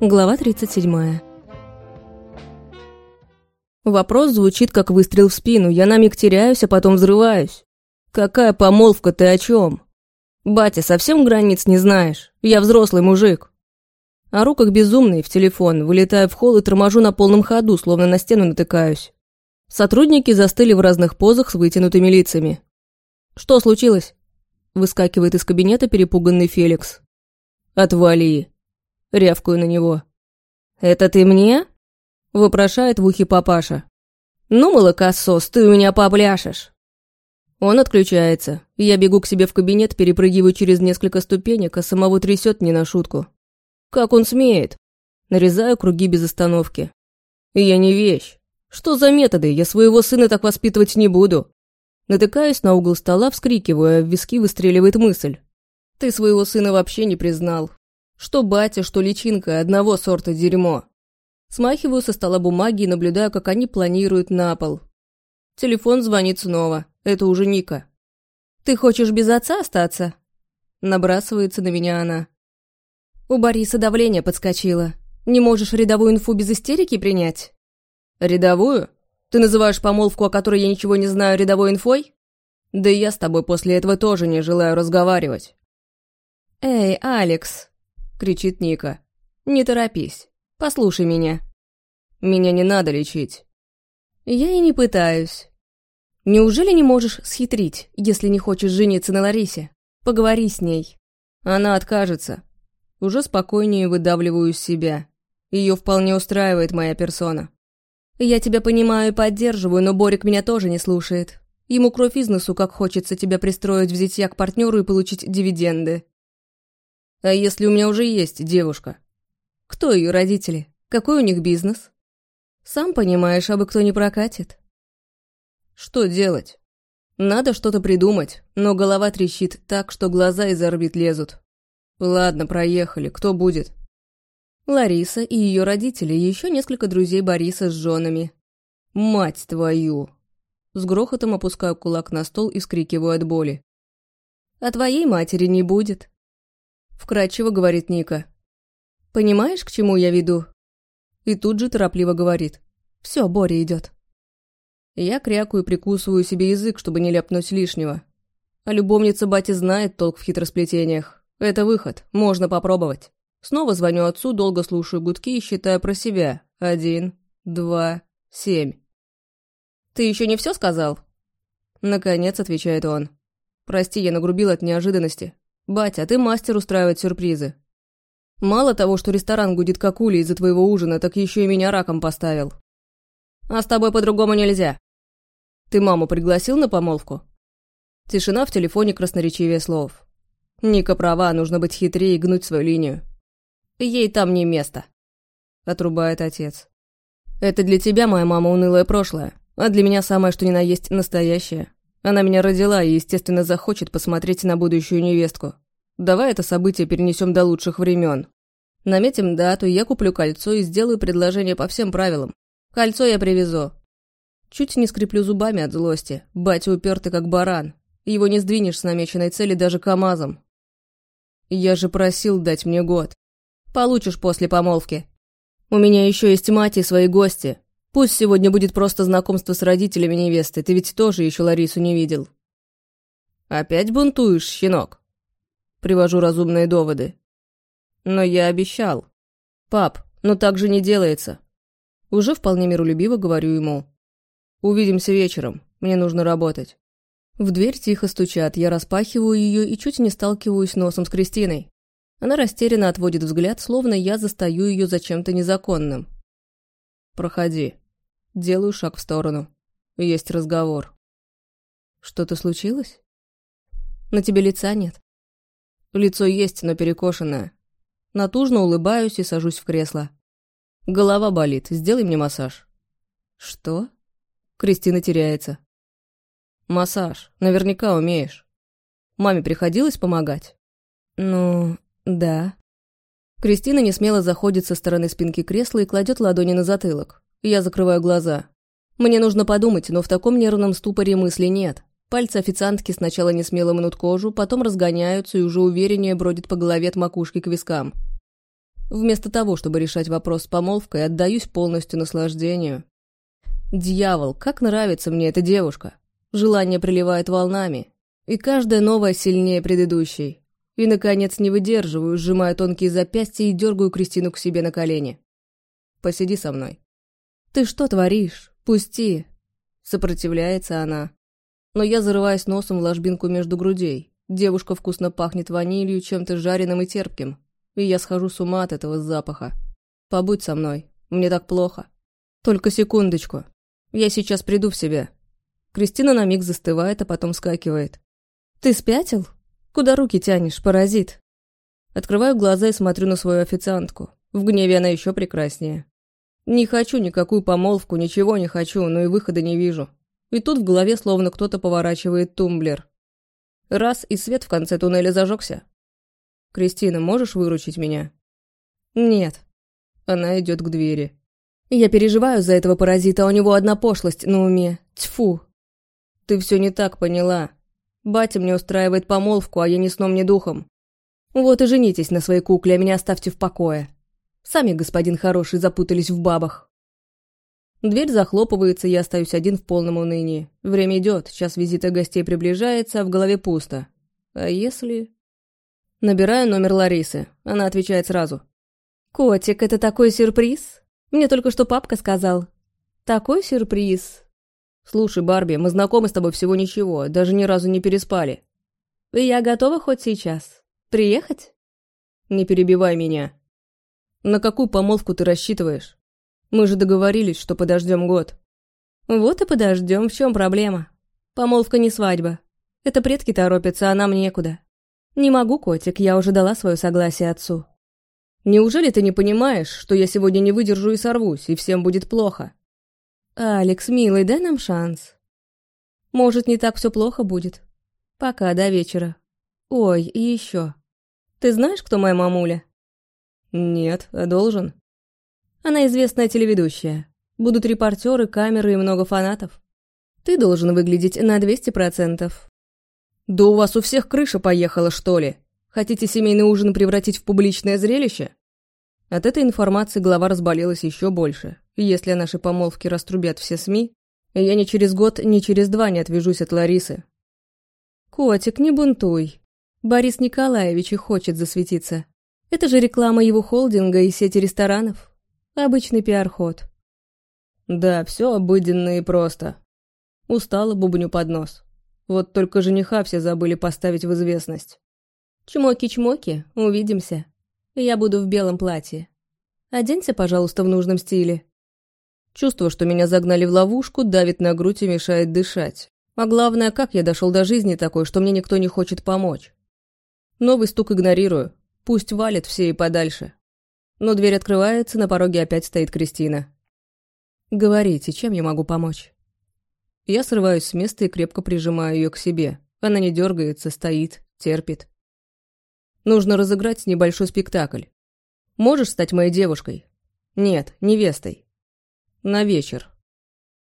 Глава 37. Вопрос звучит как выстрел в спину. Я на миг теряюсь, а потом взрываюсь. Какая помолвка, ты о чем? Батя, совсем границ не знаешь? Я взрослый мужик. Ору как безумный в телефон, вылетаю в холл и торможу на полном ходу, словно на стену натыкаюсь. Сотрудники застыли в разных позах с вытянутыми лицами. «Что случилось?» Выскакивает из кабинета перепуганный Феликс. «Отвали!» Рявкаю на него. «Это ты мне?» Вопрошает в ухе папаша. «Ну, молокосос, ты у меня попляшешь!» Он отключается. Я бегу к себе в кабинет, перепрыгиваю через несколько ступенек, а самого трясет не на шутку. Как он смеет? Нарезаю круги без остановки. И я не вещь. Что за методы? Я своего сына так воспитывать не буду. Натыкаюсь на угол стола, вскрикиваю, а в виски выстреливает мысль. Ты своего сына вообще не признал. Что батя, что личинка, одного сорта дерьмо. Смахиваю со стола бумаги и наблюдаю, как они планируют на пол. Телефон звонит снова. Это уже Ника. «Ты хочешь без отца остаться?» Набрасывается на меня она. У Бориса давление подскочило. Не можешь рядовую инфу без истерики принять? Рядовую? Ты называешь помолвку, о которой я ничего не знаю, рядовой инфой? Да и я с тобой после этого тоже не желаю разговаривать. «Эй, Алекс!» — кричит Ника. «Не торопись. Послушай меня». «Меня не надо лечить». «Я и не пытаюсь. Неужели не можешь схитрить, если не хочешь жениться на Ларисе? Поговори с ней». Она откажется. Уже спокойнее выдавливаю из себя. Ее вполне устраивает моя персона. Я тебя понимаю и поддерживаю, но Борик меня тоже не слушает. Ему кровь из носу, как хочется тебя пристроить в зятья к партнеру и получить дивиденды. А если у меня уже есть девушка? Кто ее родители? Какой у них бизнес? Сам понимаешь, абы кто не прокатит. Что делать? Надо что-то придумать, но голова трещит так, что глаза из орбит лезут. Ладно, проехали. Кто будет? Лариса и ее родители, еще несколько друзей Бориса с женами. Мать твою! С грохотом опускаю кулак на стол и скрикиваю от боли. А твоей матери не будет. Вкратчиво говорит Ника. «Понимаешь, к чему я веду?» И тут же торопливо говорит. «Все, Боря идет». Я крякую и прикусываю себе язык, чтобы не ляпнуть лишнего. А любовница бати знает толк в хитросплетениях. Это выход, можно попробовать. Снова звоню отцу, долго слушаю гудки и считаю про себя. Один, два, семь. «Ты еще не все сказал?» Наконец отвечает он. «Прости, я нагрубил от неожиданности. «Батя, ты мастер устраивать сюрпризы. Мало того, что ресторан гудит как ули из-за твоего ужина, так еще и меня раком поставил. А с тобой по-другому нельзя. Ты маму пригласил на помолвку?» Тишина в телефоне красноречивее слов. Ника права, нужно быть хитрее и гнуть свою линию. Ей там не место. Отрубает отец. Это для тебя, моя мама, унылое прошлое, а для меня самое что ни на есть настоящее. Она меня родила и, естественно, захочет посмотреть на будущую невестку. Давай это событие перенесем до лучших времен. Наметим дату, я куплю кольцо и сделаю предложение по всем правилам. Кольцо я привезу. Чуть не скреплю зубами от злости. Батя упертый как баран. Его не сдвинешь с намеченной цели даже КамАЗом. Я же просил дать мне год. Получишь после помолвки. У меня еще есть мать и свои гости. Пусть сегодня будет просто знакомство с родителями невесты, ты ведь тоже еще Ларису не видел. Опять бунтуешь, щенок? Привожу разумные доводы. Но я обещал. Пап, ну так же не делается. Уже вполне миролюбиво говорю ему. Увидимся вечером, мне нужно работать. В дверь тихо стучат, я распахиваю ее и чуть не сталкиваюсь носом с Кристиной. Она растерянно отводит взгляд, словно я застаю ее за чем-то незаконным. «Проходи». Делаю шаг в сторону. Есть разговор. «Что-то случилось?» «На тебе лица нет». «Лицо есть, но перекошенное. Натужно улыбаюсь и сажусь в кресло. Голова болит, сделай мне массаж». «Что?» Кристина теряется. «Массаж. Наверняка умеешь. Маме приходилось помогать?» «Ну, да». Кристина не смело заходит со стороны спинки кресла и кладет ладони на затылок. Я закрываю глаза. Мне нужно подумать, но в таком нервном ступоре мысли нет. Пальцы официантки сначала не смело мнут кожу, потом разгоняются и уже увереннее бродят по голове от макушки к вискам. Вместо того, чтобы решать вопрос с помолвкой, отдаюсь полностью наслаждению. Дьявол, как нравится мне эта девушка. Желание приливает волнами, и каждая новая сильнее предыдущей. И, наконец, не выдерживаю, сжимаю тонкие запястья и дергаю Кристину к себе на колени. «Посиди со мной». «Ты что творишь? Пусти!» Сопротивляется она. Но я зарываюсь носом в ложбинку между грудей. Девушка вкусно пахнет ванилью, чем-то жареным и терпким. И я схожу с ума от этого запаха. Побудь со мной. Мне так плохо. Только секундочку. Я сейчас приду в себя. Кристина на миг застывает, а потом скакивает. «Ты спятил? Куда руки тянешь, паразит?» Открываю глаза и смотрю на свою официантку. В гневе она еще прекраснее. Не хочу никакую помолвку, ничего не хочу, но и выхода не вижу. И тут в голове словно кто-то поворачивает тумблер. Раз, и свет в конце туннеля зажегся. «Кристина, можешь выручить меня?» «Нет». Она идет к двери. «Я переживаю за этого паразита, а у него одна пошлость на уме. Тьфу!» «Ты все не так поняла. Батя мне устраивает помолвку, а я ни сном, ни духом. Вот и женитесь на своей кукле, а меня оставьте в покое. Сами, господин хороший, запутались в бабах». Дверь захлопывается, я остаюсь один в полном унынии. Время идет, час визита гостей приближается, а в голове пусто. А если... Набираю номер Ларисы. Она отвечает сразу. «Котик, это такой сюрприз? Мне только что папка сказал. Такой сюрприз!» «Слушай, Барби, мы знакомы с тобой всего ничего, даже ни разу не переспали». «Я готова хоть сейчас. Приехать?» «Не перебивай меня. На какую помолвку ты рассчитываешь?» Мы же договорились, что подождем год. Вот и подождем, в чем проблема? Помолвка не свадьба. Это предки торопятся, а нам некуда. Не могу, котик, я уже дала свое согласие отцу. Неужели ты не понимаешь, что я сегодня не выдержу и сорвусь, и всем будет плохо? Алекс, милый, дай нам шанс. Может, не так все плохо будет. Пока, до вечера. Ой, и еще. Ты знаешь, кто моя мамуля? Нет, а должен. Она известная телеведущая. Будут репортеры, камеры и много фанатов. Ты должен выглядеть на 200%. Да у вас у всех крыша поехала, что ли? Хотите семейный ужин превратить в публичное зрелище? От этой информации глава разболелась еще больше. Если наши помолвки раструбят все СМИ, я ни через год, ни через два не отвяжусь от Ларисы. Котик, не бунтуй. Борис Николаевич и хочет засветиться. Это же реклама его холдинга и сети ресторанов. Обычный пиар-ход. Да, все обыденно и просто. Устала бубню под нос. Вот только жениха все забыли поставить в известность. Чмоки-чмоки, увидимся. Я буду в белом платье. Оденься, пожалуйста, в нужном стиле. Чувство, что меня загнали в ловушку, давит на грудь и мешает дышать. А главное, как я дошел до жизни такой, что мне никто не хочет помочь. Новый стук игнорирую. Пусть валит все и подальше. Но дверь открывается, на пороге опять стоит Кристина. «Говорите, чем я могу помочь?» Я срываюсь с места и крепко прижимаю ее к себе. Она не дергается, стоит, терпит. Нужно разыграть небольшой спектакль. Можешь стать моей девушкой? Нет, невестой. На вечер.